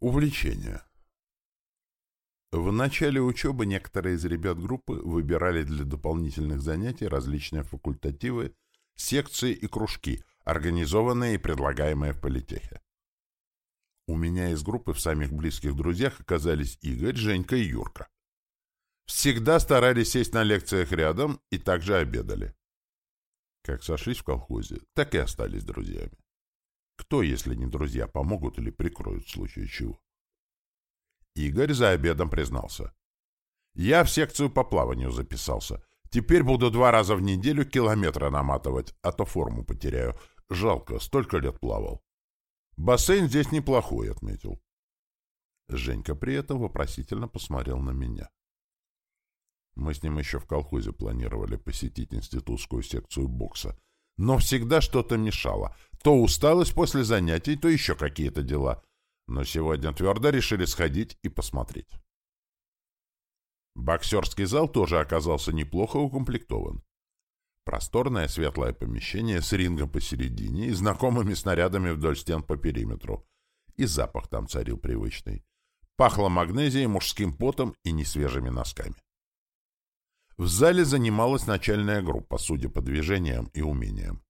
Увлечение. В начале учебы некоторые из ребят группы выбирали для дополнительных занятий различные факультативы, секции и кружки, организованные и предлагаемые в политехе. У меня из группы в самых близких друзьях оказались Игорь, Женька и Юрка. Всегда старались сесть на лекциях рядом и также обедали. Как сошлись в колхозе, так и остались друзьями. Кто, если не друзья, помогут или прикроют в случае чего? Игорь за обедом признался. Я в секцию по плаванию записался. Теперь буду два раза в неделю километры наматывать, а то форму потеряю. Жалко, столько лет плавал. Бассейн здесь неплохой, отметил. Женька при этом вопросительно посмотрел на меня. Мы с ним еще в колхозе планировали посетить институтскую секцию бокса. Но всегда что-то мешало. То усталость после занятий, то еще какие-то дела. Но сегодня твердо решили сходить и посмотреть. Боксерский зал тоже оказался неплохо укомплектован. Просторное светлое помещение с рингом посередине и знакомыми снарядами вдоль стен по периметру. И запах там царил привычный. Пахло магнезией, мужским потом и несвежими носками. В зале занималась начальная группа, судя по движениям и умениям.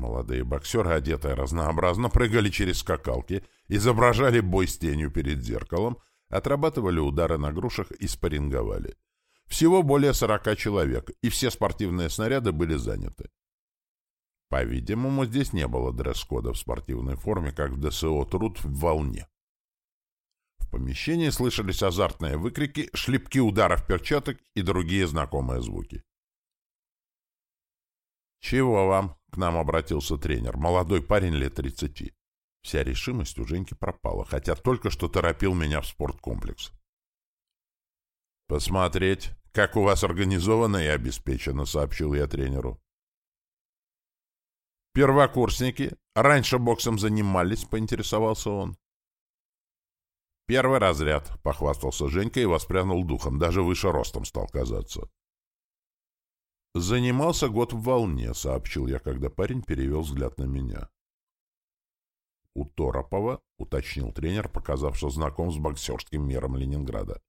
Молодые боксеры, одетые разнообразно, прыгали через скакалки, изображали бой с тенью перед зеркалом, отрабатывали удары на грушах и спарринговали. Всего более сорока человек, и все спортивные снаряды были заняты. По-видимому, здесь не было дресс-кода в спортивной форме, как в ДСО «Труд» в волне. В помещении слышались азартные выкрики, шлепки ударов перчаток и другие знакомые звуки. «Чего вам?» — к нам обратился тренер, молодой парень лет тридцати. Вся решимость у Женьки пропала, хотя только что торопил меня в спорткомплекс. «Посмотреть, как у вас организовано и обеспечено», — сообщил я тренеру. «Первокурсники раньше боксом занимались», — поинтересовался он. «Первый разряд», — похвастался Женька и воспрянул духом, даже выше ростом стал казаться. «Занимался год в волне», — сообщил я, когда парень перевел взгляд на меня. «У Торопова», — уточнил тренер, показав, что знаком с боксерским миром Ленинграда.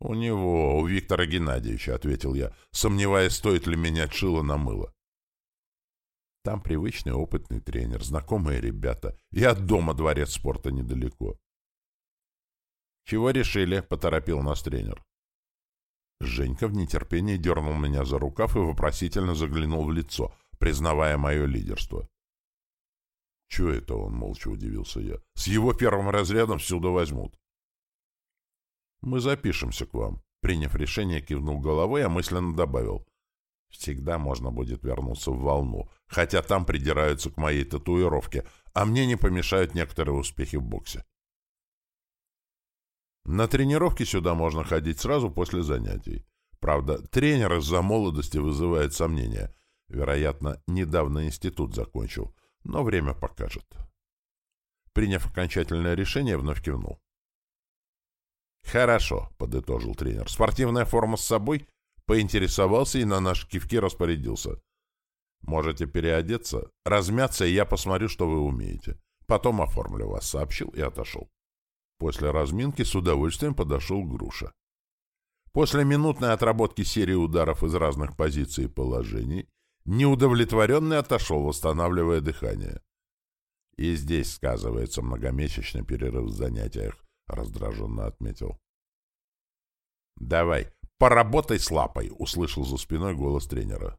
«У него, у Виктора Геннадьевича», — ответил я, сомневаясь, стоит ли менять шило на мыло. Там привычный опытный тренер, знакомые ребята, и от дома дворец спорта недалеко. «Чего решили?» — поторопил нас тренер. Женька в нетерпении дернул меня за рукав и вопросительно заглянул в лицо, признавая мое лидерство. «Чего это он?» — молча удивился я. «С его первым разрядом всюду возьмут». «Мы запишемся к вам», — приняв решение, кивнул головой, а мысленно добавил. «Всегда можно будет вернуться в волну, хотя там придираются к моей татуировке, а мне не помешают некоторые успехи в боксе». На тренировки сюда можно ходить сразу после занятий. Правда, тренер из-за молодости вызывает сомнения. Вероятно, недавно институт закончил, но время покажет. Приняв окончательное решение, вновь кивнул. «Хорошо», — подытожил тренер. «Спортивная форма с собой?» Поинтересовался и на наш кивки распорядился. «Можете переодеться, размяться, и я посмотрю, что вы умеете. Потом оформлю вас», — сообщил и отошел. После разминки с удовольствием подошел Груша. После минутной отработки серии ударов из разных позиций и положений, неудовлетворенный отошел, восстанавливая дыхание. И здесь сказывается многомесячный перерыв в занятиях, раздраженно отметил. «Давай, поработай с лапой!» — услышал за спиной голос тренера.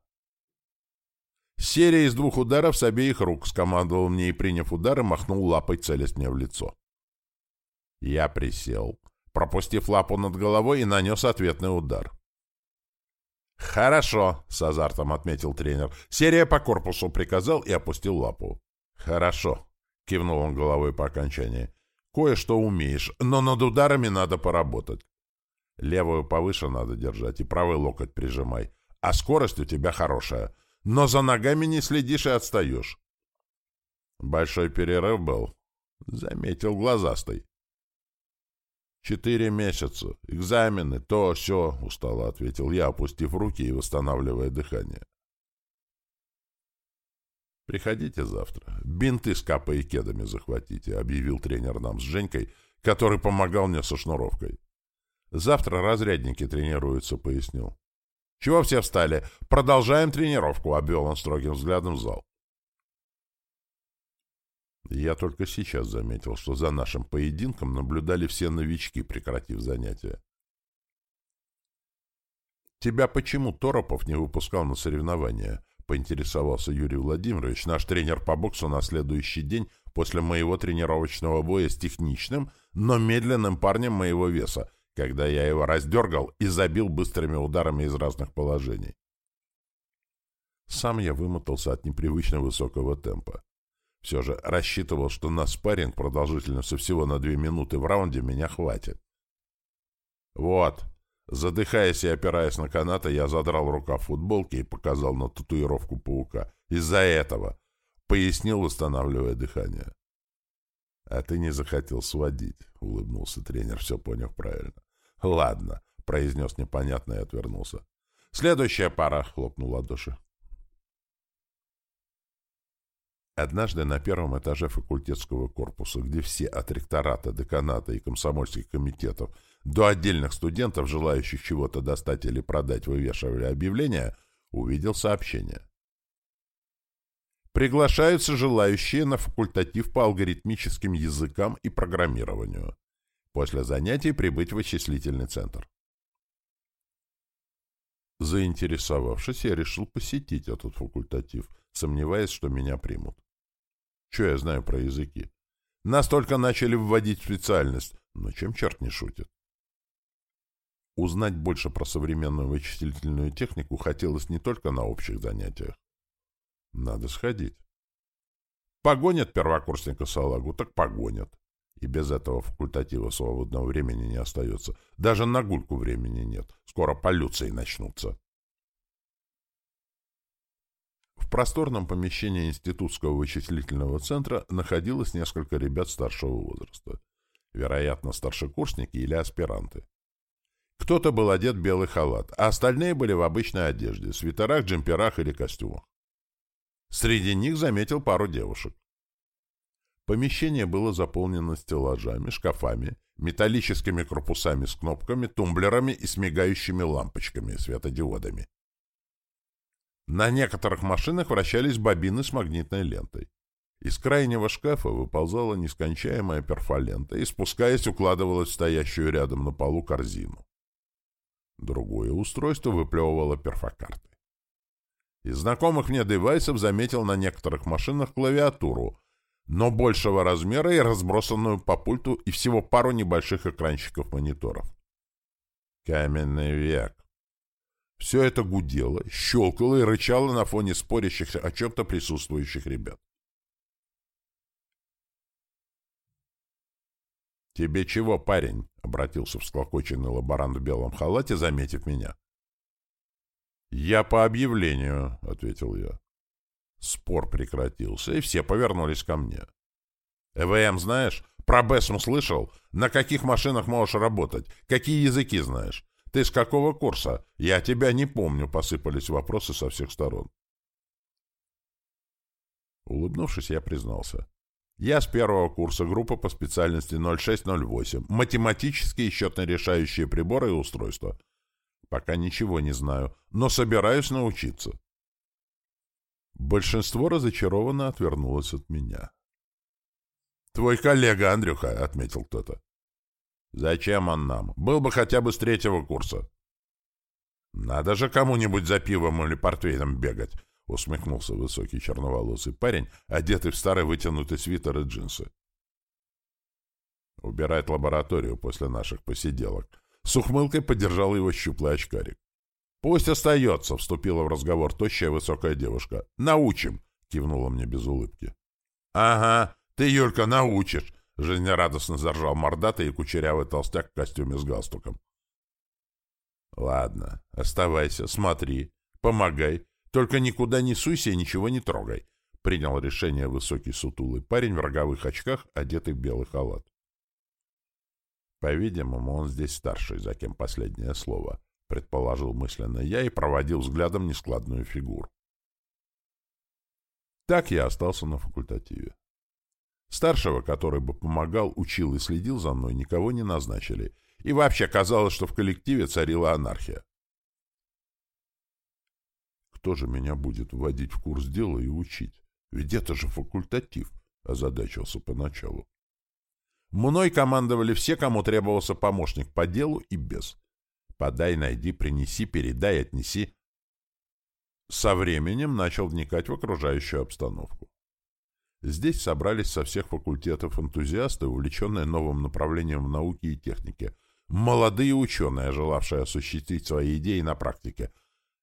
Серия из двух ударов с обеих рук скомандовал мне и, приняв удары, махнул лапой, целясь мне в лицо. Я присел, пропустив лапу над головой и нанес ответный удар. «Хорошо», — с азартом отметил тренер. «Серия по корпусу приказал и опустил лапу». «Хорошо», — кивнул он головой по окончании. «Кое-что умеешь, но над ударами надо поработать. Левую повыше надо держать и правый локоть прижимай. А скорость у тебя хорошая. Но за ногами не следишь и отстаешь». Большой перерыв был. Заметил глазастый. «Четыре месяца. Экзамены, то, все», — устало ответил я, опустив руки и восстанавливая дыхание. «Приходите завтра. Бинты с капой и кедами захватите», — объявил тренер нам с Женькой, который помогал мне со шнуровкой. «Завтра разрядники тренируются», — пояснил. «Чего все встали? Продолжаем тренировку», — обвел он строгим взглядом зал. Я только сейчас заметил, что за нашим поединком наблюдали все новички, прекратив занятия. «Тебя почему Торопов не выпускал на соревнования?» — поинтересовался Юрий Владимирович, наш тренер по боксу на следующий день после моего тренировочного боя с техничным, но медленным парнем моего веса, когда я его раздергал и забил быстрыми ударами из разных положений. Сам я вымотался от непривычно высокого темпа. Все же рассчитывал, что на спарринг продолжительностью всего на две минуты в раунде меня хватит. Вот, Задыхаясь и опираясь на канаты, я задрал рукав футболки и показал на татуировку паука. Из-за этого. Пояснил, восстанавливая дыхание. — А ты не захотел сводить, — улыбнулся тренер, все поняв правильно. — Ладно, — произнес непонятно и отвернулся. — Следующая пара, — хлопнул ладоши. Однажды на первом этаже факультетского корпуса, где все от ректората, деканата и комсомольских комитетов — до отдельных студентов, желающих чего-то достать или продать, вывешивали объявления, увидел сообщение. Приглашаются желающие на факультатив по алгоритмическим языкам и программированию. После занятий прибыть в вычислительный центр. Заинтересовавшись, я решил посетить этот факультатив, сомневаясь, что меня примут. Что я знаю про языки? Нас только начали вводить в специальность, но чем черт не шутит? Узнать больше про современную вычислительную технику хотелось не только на общих занятиях. Надо сходить. Погонят первокурсника салагу, так погонят. И без этого факультатива свободного времени не остается. Даже на гульку времени нет. Скоро полюции начнутся. В просторном помещении Институтского вычислительного центра находилось несколько ребят старшего возраста. Вероятно, старшекурсники или аспиранты. Кто-то был одет в белый халат, а остальные были в обычной одежде, свитерах, джемперах или костюмах. Среди них заметил пару девушек. Помещение было заполнено стеллажами, шкафами, металлическими корпусами с кнопками, тумблерами и с мигающими лампочками, светодиодами. На некоторых машинах вращались бобины с магнитной лентой. Из крайнего шкафа выползала нескончаемая перфолента и, спускаясь, укладывалась в стоящую рядом на полу корзину. Другое устройство выплевывало перфокарты. Из знакомых мне девайсов заметил на некоторых машинах клавиатуру, но большего размера и разбросанную по пульту и всего пару небольших экранчиков мониторов. Каменный век. Все это гудело, щелкало и рычало на фоне спорящих о чем-то присутствующих ребят. «Тебе чего, парень?» — обратился всклокоченный лаборант в белом халате, заметив меня. «Я по объявлению», — ответил я. Спор прекратился, и все повернулись ко мне. «ЭВМ знаешь? Про БЭСМ слышал? На каких машинах можешь работать? Какие языки знаешь? Ты с какого курса? Я тебя не помню», — посыпались вопросы со всех сторон. Улыбнувшись, я признался. Я с первого курса группы по специальности 0608. Математические счетно-решающие приборы и устройства. Пока ничего не знаю, но собираюсь научиться. Большинство разочарованно отвернулось от меня. «Твой коллега, Андрюха», — отметил кто-то. «Зачем он нам? Был бы хотя бы с третьего курса». «Надо же кому-нибудь за пивом или портвейном бегать», — усмехнулся высокий черноволосый парень, одетый в старый вытянутый свитер и джинсы. «Убирать лабораторию после наших посиделок». С ухмылкой поддержал его щуплый очкарик. «Пусть остается», — вступила в разговор тощая высокая девушка. «Научим», — кивнула мне без улыбки. «Ага, ты, Юлька, научишь», — жизнерадостно заржал мордатый и кучерявый толстяк в костюме с галстуком. «Ладно, оставайся, смотри, помогай, только никуда не суйся и ничего не трогай. Принял решение высокий сутулый парень в роговых очках, одетый в белый халат. По-видимому, он здесь старший, за кем последнее слово, предположил мысленно я и проводил взглядом нескладную фигуру. Так я остался на факультативе. Старшего, который бы помогал, учил и следил за мной, никого не назначили. И вообще казалось, что в коллективе царила анархия. Кто же меня будет вводить в курс дела и учить? Ведь это же факультатив, озадачился поначалу. Мной командовали все, кому требовался помощник по делу и без. Подай, найди, принеси, передай, отнеси. Со временем начал вникать в окружающую обстановку. Здесь собрались со всех факультетов энтузиасты, увлеченные новым направлением в науке и технике, молодые ученые, желавшие осуществить свои идеи на практике,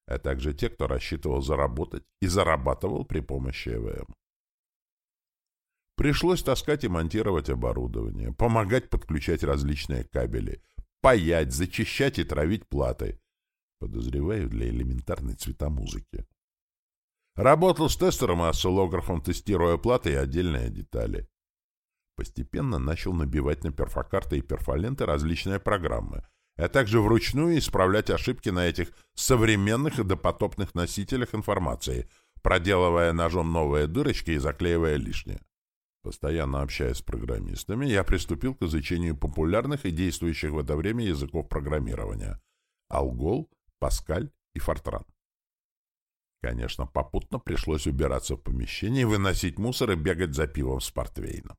а также те, кто рассчитывал заработать и зарабатывал при помощи ЭВМ. Пришлось таскать и монтировать оборудование, помогать подключать различные кабели, паять, зачищать и травить платы. Подозреваю, для элементарной цветомузыки. Работал с тестером и осциллографом, тестируя платы и отдельные детали. Постепенно начал набивать на перфокарты и перфоленты различные программы, а также вручную исправлять ошибки на этих современных и допотопных носителях информации, проделывая ножом новые дырочки и заклеивая лишнее. Постоянно общаясь с программистами, я приступил к изучению популярных и действующих в это время языков программирования — Алгол, Паскаль и Фортран. Конечно, попутно пришлось убираться в помещении, выносить мусор и бегать за пивом с портвейном.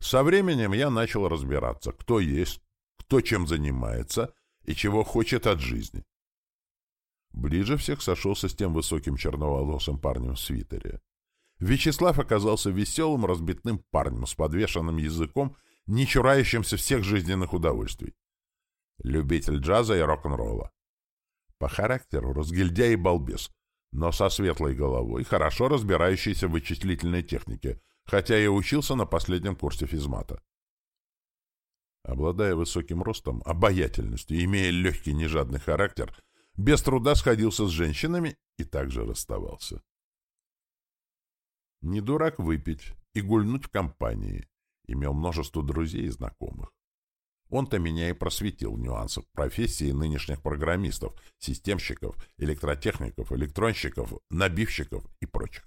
Со временем я начал разбираться, кто есть, кто чем занимается и чего хочет от жизни. Ближе всех сошелся с тем высоким черноволосым парнем в свитере. Вячеслав оказался веселым, разбитным парнем с подвешенным языком, не чурающимся всех жизненных удовольствий. Любитель джаза и рок-н-ролла. По характеру разгильдяй и балбес, но со светлой головой, хорошо разбирающийся в вычислительной технике, хотя и учился на последнем курсе физмата. Обладая высоким ростом, обаятельностью, имея легкий нежадный характер, без труда сходился с женщинами и также расставался. Не дурак выпить и гульнуть в компании. Имел множество друзей и знакомых. Он-то меня и просветил в нюансах профессии нынешних программистов, системщиков, электротехников, электронщиков, набивщиков и прочих.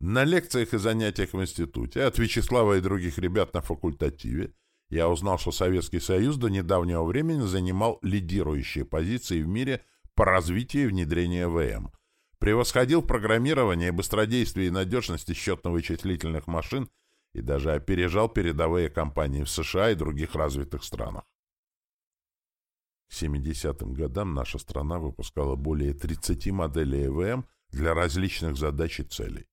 На лекциях и занятиях в институте от Вячеслава и других ребят на факультативе я узнал, что Советский Союз до недавнего времени занимал лидирующие позиции в мире по развитию и внедрению ВМ, превосходил в программировании, быстродействии и надежности счетно-вычислительных машин и даже опережал передовые компании в США и других развитых странах. К 70-м годам наша страна выпускала более 30 моделей ЭВМ для различных задач и целей.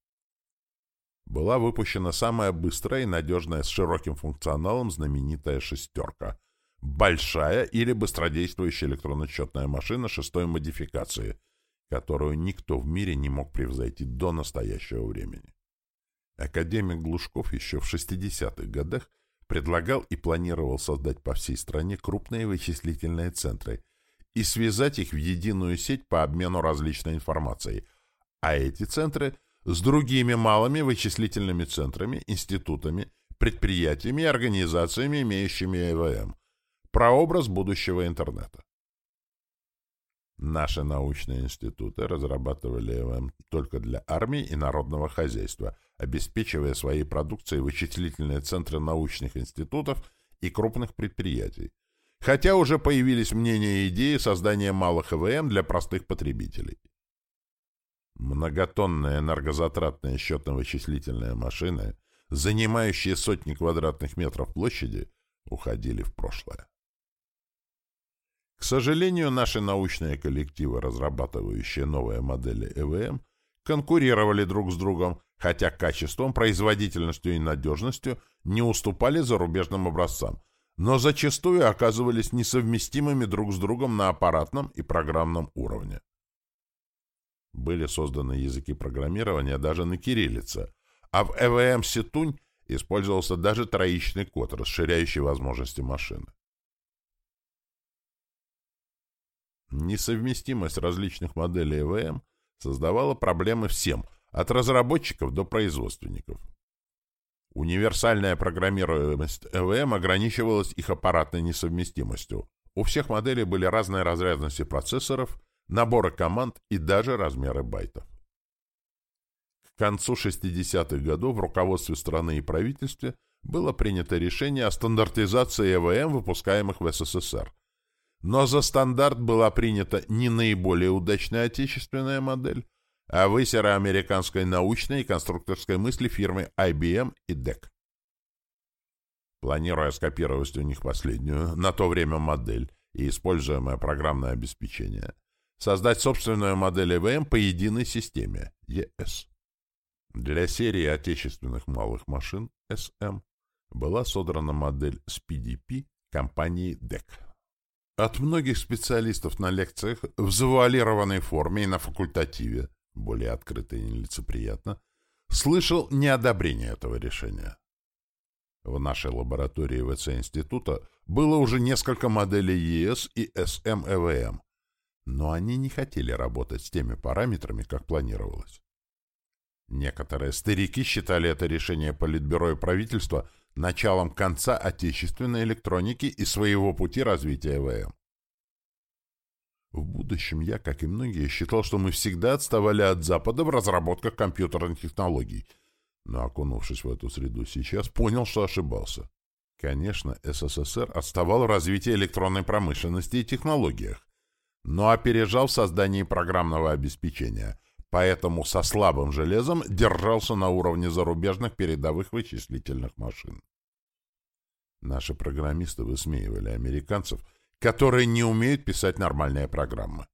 Была выпущена самая быстрая и надежная с широким функционалом знаменитая «шестерка» — большая или быстродействующая электронно-счетная машина шестой модификации — которую никто в мире не мог превзойти до настоящего времени. Академик Глушков еще в 60-х годах предлагал и планировал создать по всей стране крупные вычислительные центры и связать их в единую сеть по обмену различной информацией, а эти центры с другими малыми вычислительными центрами, институтами, предприятиями и организациями, имеющими ЭВМ. Прообраз будущего интернета. Наши научные институты разрабатывали ЭВМ только для армии и народного хозяйства, обеспечивая своей продукцией вычислительные центры научных институтов и крупных предприятий. Хотя уже появились мнения и идеи создания малых ЭВМ для простых потребителей. Многотонные энергозатратные счетно-вычислительные машины, занимающие сотни квадратных метров площади, уходили в прошлое. К сожалению, наши научные коллективы, разрабатывающие новые модели ЭВМ, конкурировали друг с другом, хотя качеством, производительностью и надежностью не уступали зарубежным образцам, но зачастую оказывались несовместимыми друг с другом на аппаратном и программном уровне. Были созданы языки программирования даже на кириллице, а в ЭВМ Ситунь использовался даже троичный код, расширяющий возможности машины. Несовместимость различных моделей ЭВМ создавала проблемы всем, от разработчиков до производственников. Универсальная программируемость ЭВМ ограничивалась их аппаратной несовместимостью. У всех моделей были разные разрядности процессоров, наборы команд и даже размеры байтов. К концу 60-х годов в руководстве страны и правительстве было принято решение о стандартизации ЭВМ, выпускаемых в СССР. Но за стандарт была принята не наиболее удачная отечественная модель, а высера американской научной и конструкторской мысли фирмы IBM и DEC. Планируя скопировать у них последнюю, на то время модель и используемое программное обеспечение, создать собственную модель ЭВМ по единой системе ES. Для серии отечественных малых машин SM была содрана модель SPDP компании DEC. От многих специалистов на лекциях в завуалированной форме и на факультативе, более открыто и нелицеприятно, слышал неодобрение этого решения. В нашей лаборатории ВЦ-института было уже несколько моделей ЕС и СМ-ЭВМ, но они не хотели работать с теми параметрами, как планировалось. Некоторые старики считали это решение Политбюро и правительства началом конца отечественной электроники и своего пути развития ЭВМ. В будущем я, как и многие, считал, что мы всегда отставали от Запада в разработках компьютерных технологий, но, окунувшись в эту среду сейчас, понял, что ошибался. Конечно, СССР отставал в развитии электронной промышленности и технологиях, но опережал в создании программного обеспечения, поэтому со слабым железом держался на уровне зарубежных передовых вычислительных машин. Наши программисты высмеивали американцев, которые не умеют писать нормальные программы.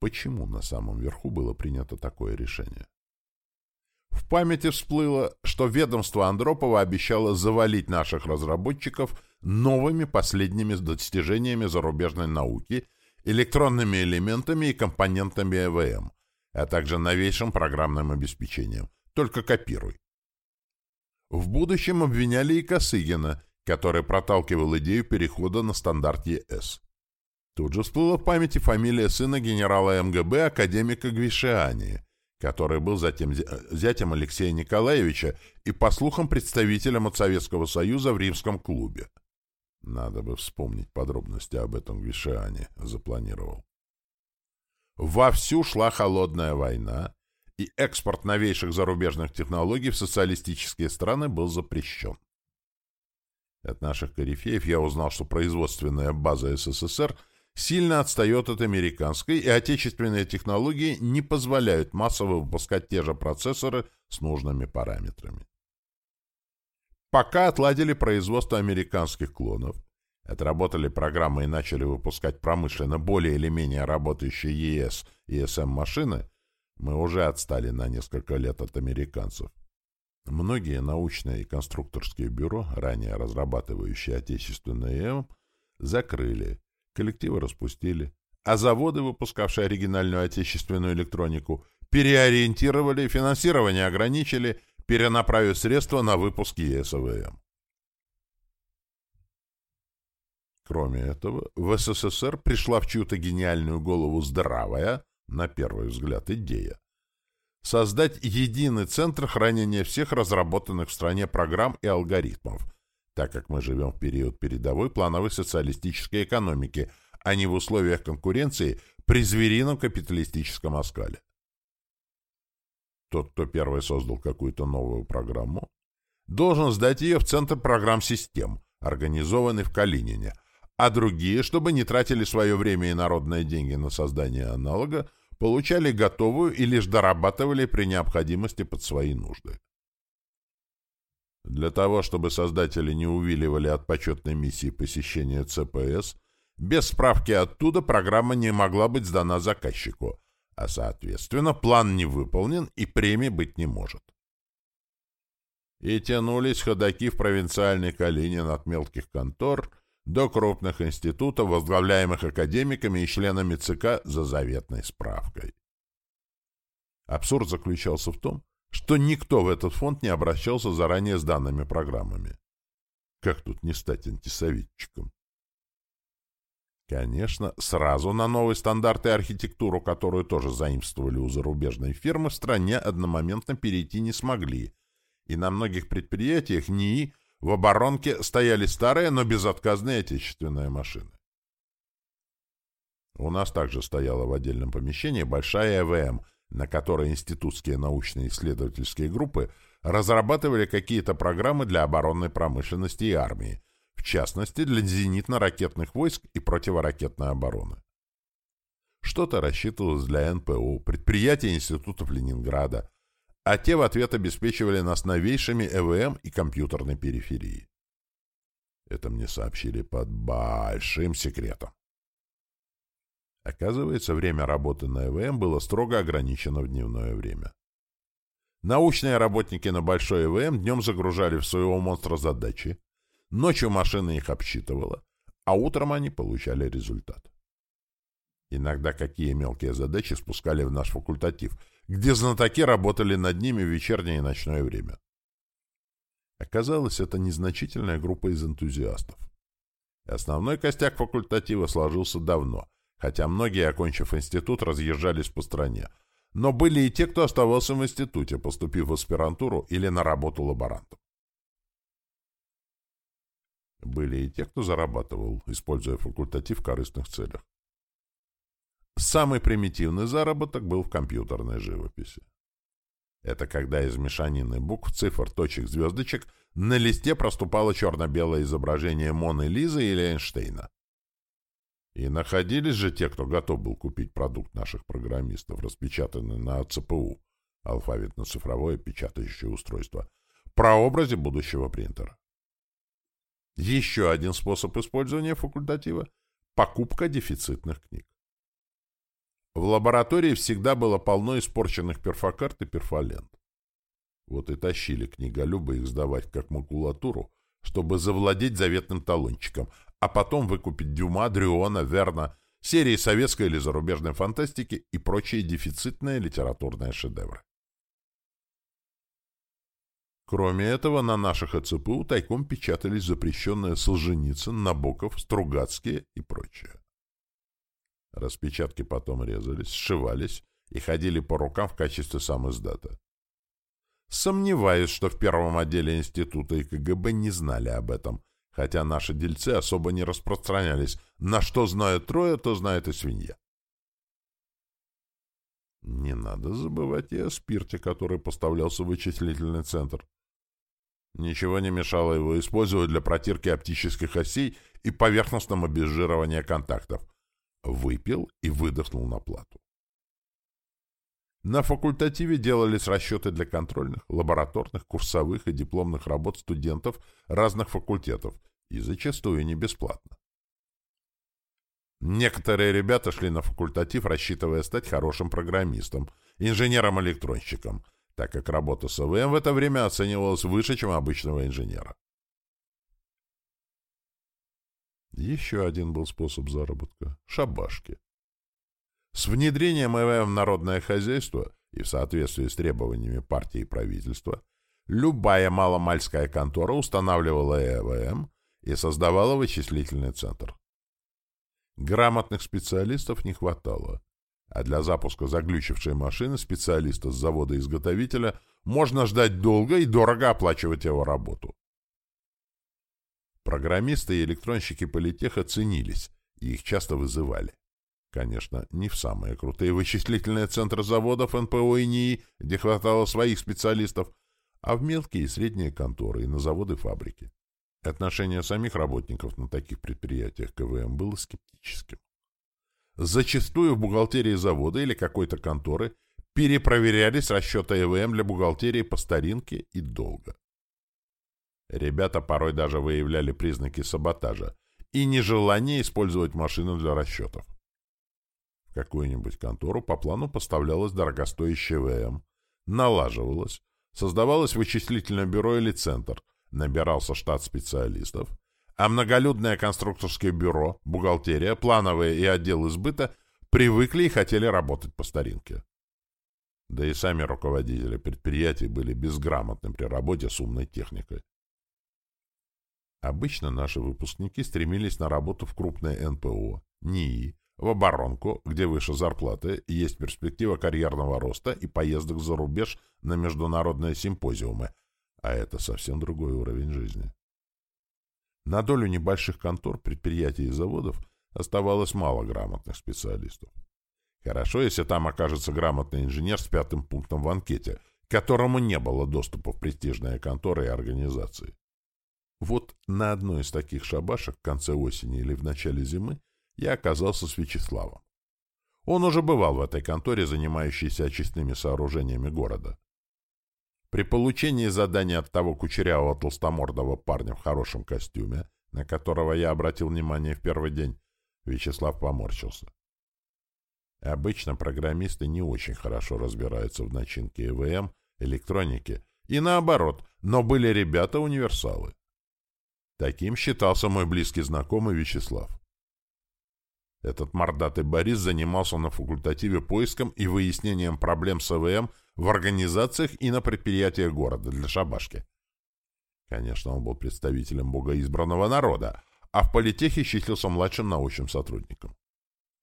Почему на самом верху было принято такое решение? В памяти всплыло, что ведомство Андропова обещало завалить наших разработчиков новыми последними достижениями зарубежной науки, электронными элементами и компонентами ЭВМ, а также новейшим программным обеспечением. Только копируй. В будущем обвиняли и Косыгина, который проталкивал идею перехода на стандарт ЕС. Тут же всплыла в памяти фамилия сына генерала МГБ, академика Гвишиани, который был затем зятем Алексея Николаевича и, по слухам, представителем от Советского Союза в римском клубе. Надо бы вспомнить подробности об этом Гвишиане, запланировал. Вовсю шла холодная война, и экспорт новейших зарубежных технологий в социалистические страны был запрещен. От наших корифеев я узнал, что производственная база СССР сильно отстает от американской, и отечественные технологии не позволяют массово выпускать те же процессоры с нужными параметрами. Пока отладили производство американских клонов, отработали программы и начали выпускать промышленно более или менее работающие ЕС и СМ машины, мы уже отстали на несколько лет от американцев. Многие научные и конструкторские бюро, ранее разрабатывающие отечественные ЭМ, закрыли, коллективы распустили, а заводы, выпускавшие оригинальную отечественную электронику, переориентировали, финансирование ограничили, перенаправив средства на выпуск ЕСВМ. Кроме этого, в СССР пришла в чью-то гениальную голову здравая, на первый взгляд, идея создать единый центр хранения всех разработанных в стране программ и алгоритмов, так как мы живем в период передовой плановой социалистической экономики, а не в условиях конкуренции при зверином капиталистическом оскале. Тот, кто первый создал какую-то новую программу, должен сдать ее в Центр программ-систем, организованный в Калинине, а другие, чтобы не тратили свое время и народные деньги на создание аналога, получали готовую и лишь дорабатывали при необходимости под свои нужды. Для того, чтобы создатели не увиливали от почетной миссии посещения ЦПС, без справки оттуда программа не могла быть сдана заказчику, а, соответственно, план не выполнен и премии быть не может. И тянулись ходаки в провинциальный Калинин от мелких контор – до крупных институтов, возглавляемых академиками и членами ЦК за заветной справкой. Абсурд заключался в том, что никто в этот фонд не обращался заранее с данными программами. Как тут не стать антисоветчиком? Конечно, сразу на новые стандарты и архитектуру, которую тоже заимствовали у зарубежной фирмы, в стране одномоментно перейти не смогли, и на многих предприятиях НИИ в оборонке стояли старые, но безотказные отечественные машины. У нас также стояла в отдельном помещении большая ЭВМ, на которой институтские научные исследовательские группы разрабатывали какие-то программы для оборонной промышленности и армии, в частности для зенитно-ракетных войск и противоракетной обороны. Что-то рассчитывалось для НПО, предприятий институтов Ленинграда, а те в ответ обеспечивали нас новейшими ЭВМ и компьютерной периферией. Это мне сообщили под большим секретом. Оказывается, время работы на ЭВМ было строго ограничено в дневное время. Научные работники на большой ЭВМ днем загружали в своего монстра задачи, ночью машина их обсчитывала, а утром они получали результат. Иногда какие мелкие задачи спускали в наш факультатив, где знатоки работали над ними в вечернее и ночное время. Оказалось, это незначительная группа из энтузиастов. Основной костяк факультатива сложился давно, хотя многие, окончив институт, разъезжались по стране. Но были и те, кто оставался в институте, поступив в аспирантуру или на работу лаборантом. Были и те, кто зарабатывал, используя факультатив в корыстных целях. Самый примитивный заработок был в компьютерной живописи. Это когда из мешанины букв, цифр, точек, звездочек на листе проступало черно-белое изображение Моны Лизы или Эйнштейна. И находились же те, кто готов был купить продукт наших программистов, распечатанный на ЦПУ, алфавитно-цифровое печатающее устройство, прообразе будущего принтера. Еще один способ использования факультатива — покупка дефицитных книг. В лаборатории всегда было полно испорченных перфокарт и перфолент. Вот и тащили книголюбы их сдавать как макулатуру, чтобы завладеть заветным талончиком, а потом выкупить Дюма, Дрюона, Верна, серии советской или зарубежной фантастики и прочие дефицитные литературные шедевры. Кроме этого, на наших ЭЦПУ тайком печатались запрещенные Солженицын, Набоков, Стругацкие и прочее. Распечатки потом резались, сшивались и ходили по рукам в качестве самоиздата. Сомневаюсь, что в первом отделе института и КГБ не знали об этом, хотя наши дельцы особо не распространялись. На что знают трое, то знает и свинья. Не надо забывать и о спирте, который поставлялся в вычислительный центр. Ничего не мешало его использовать для протирки оптических осей и поверхностного обезжирования контактов. Выпил и выдохнул на плату. На факультативе делались расчеты для контрольных, лабораторных, курсовых и дипломных работ студентов разных факультетов, и зачастую не бесплатно. Некоторые ребята шли на факультатив, рассчитывая стать хорошим программистом, инженером-электронщиком, так как работа с ОВМ в это время оценивалась выше, чем обычного инженера. Еще один был способ заработка — шабашки. С внедрением ЭВМ в народное хозяйство и в соответствии с требованиями партии и правительства любая маломальская контора устанавливала ЭВМ и создавала вычислительный центр. Грамотных специалистов не хватало, а для запуска заглючившей машины специалиста с завода-изготовителя можно ждать долго и дорого оплачивать его работу. Программисты и электронщики политеха ценились, и их часто вызывали. Конечно, не в самые крутые вычислительные центры заводов НПО и НИИ, где хватало своих специалистов, а в мелкие и средние конторы и на заводы-фабрики. Отношение самих работников на таких предприятиях КВМ было скептическим. Зачастую в бухгалтерии завода или какой-то конторы перепроверялись расчеты ЭВМ для бухгалтерии по старинке и долго. Ребята порой даже выявляли признаки саботажа и нежелание использовать машину для расчетов какую-нибудь контору по плану поставлялась дорогостоящая ВМ, налаживалась, создавалось вычислительное бюро или центр, набирался штат специалистов, а многолюдное конструкторское бюро, бухгалтерия, плановые и отдел избыта привыкли и хотели работать по старинке. Да и сами руководители предприятий были безграмотны при работе с умной техникой. Обычно наши выпускники стремились на работу в крупное НПО, НИИ, в оборонку, где выше зарплаты, есть перспектива карьерного роста и поездок за рубеж на международные симпозиумы, а это совсем другой уровень жизни. На долю небольших контор, предприятий и заводов Оставалось мало грамотных специалистов. Хорошо, если там окажется грамотный инженер с пятым пунктом в анкете, к которому не было доступа в престижные конторы и организации. Вот на одной из таких шабашек в конце осени или в начале зимы я оказался с Вячеславом. Он уже бывал в этой конторе, занимающейся очистными сооружениями города. При получении задания от того кучерявого толстомордого парня в хорошем костюме, на которого я обратил внимание в первый день, Вячеслав поморщился. Обычно программисты не очень хорошо разбираются в начинке ЭВМ, электронике и наоборот, но были ребята-универсалы. Таким считался мой близкий знакомый Вячеслав. Этот мордатый Борис занимался на факультативе поиском и выяснением проблем с ЭВМ в организациях и на предприятиях города для шабашки. Конечно, он был представителем богоизбранного народа, а в политехе числился младшим научным сотрудником.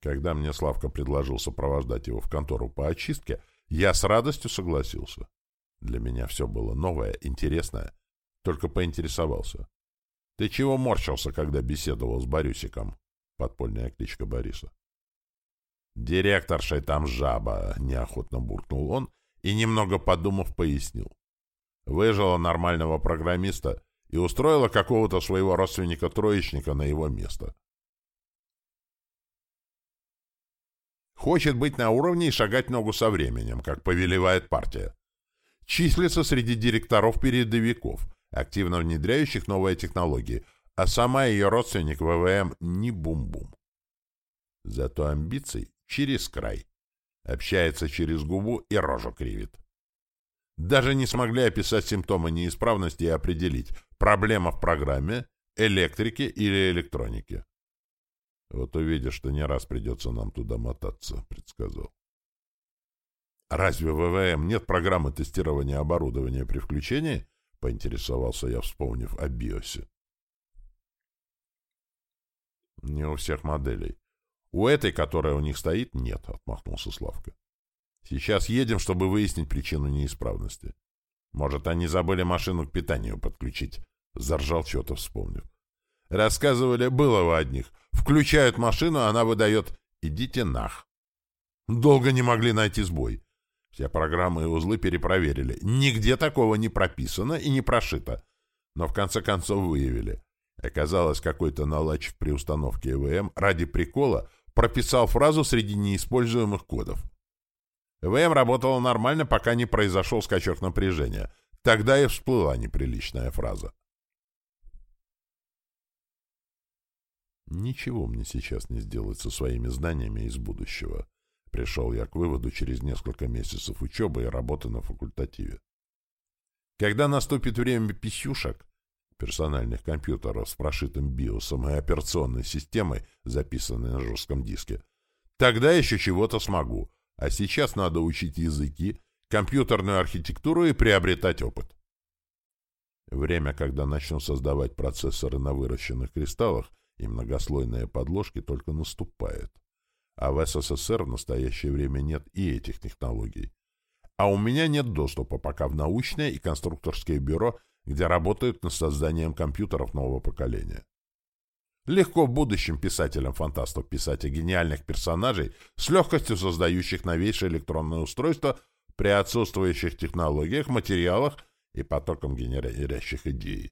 Когда мне Славка предложил сопровождать его в контору по очистке, я с радостью согласился. Для меня все было новое, интересное. Только поинтересовался. «Ты чего морщился, когда беседовал с Борюсиком?» Подпольная кличка Бориса. «Директоршей там жаба», — неохотно буркнул он и, немного подумав, пояснил. Выжила нормального программиста и устроила какого-то своего родственника-троечника на его место. Хочет быть на уровне и шагать ногу со временем, как повелевает партия. Числится среди директоров-передовиков, активно внедряющих новые технологии, а сама ее родственник ВВМ не бум-бум. Зато амбиций через край. Общается через губу и рожу кривит. Даже не смогли описать симптомы неисправности и определить, проблема в программе, электрике или электронике. Вот увидишь, что не раз придется нам туда мотаться, — предсказал. «Разве в ВВМ нет программы тестирования оборудования при включении?» — поинтересовался я, вспомнив о БИОСе. «Не у всех моделей. У этой, которая у них стоит, нет», — отмахнулся Славка. «Сейчас едем, чтобы выяснить причину неисправности. Может, они забыли машину к питанию подключить?» — заржал что-то, вспомнив. Рассказывали, было у одних. Включают машину, она выдает «идите нах». Долго не могли найти сбой. Все программы и узлы перепроверили. Нигде такого не прописано и не прошито. Но в конце концов выявили. Оказалось, какой-то наладчик при установке ЭВМ ради прикола прописал фразу среди неиспользуемых кодов. ЭВМ работала нормально, пока не произошел скачок напряжения. Тогда и всплыла неприличная фраза. Ничего мне сейчас не сделать со своими знаниями из будущего. Пришел я к выводу через несколько месяцев учебы и работы на факультативе. Когда наступит время писюшек, персональных компьютеров с прошитым биосом и операционной системой, записанной на жестком диске, тогда еще чего-то смогу, а сейчас надо учить языки, компьютерную архитектуру и приобретать опыт. Время, когда начну создавать процессоры на выращенных кристаллах, и многослойные подложки только наступают. А в СССР в настоящее время нет и этих технологий. А у меня нет доступа пока в научное и конструкторское бюро, где работают над созданием компьютеров нового поколения. Легко в будущем писателям-фантастов писать о гениальных персонажей, с легкостью создающих новейшее электронное устройство при отсутствующих технологиях, материалах и потоком генерящих идей.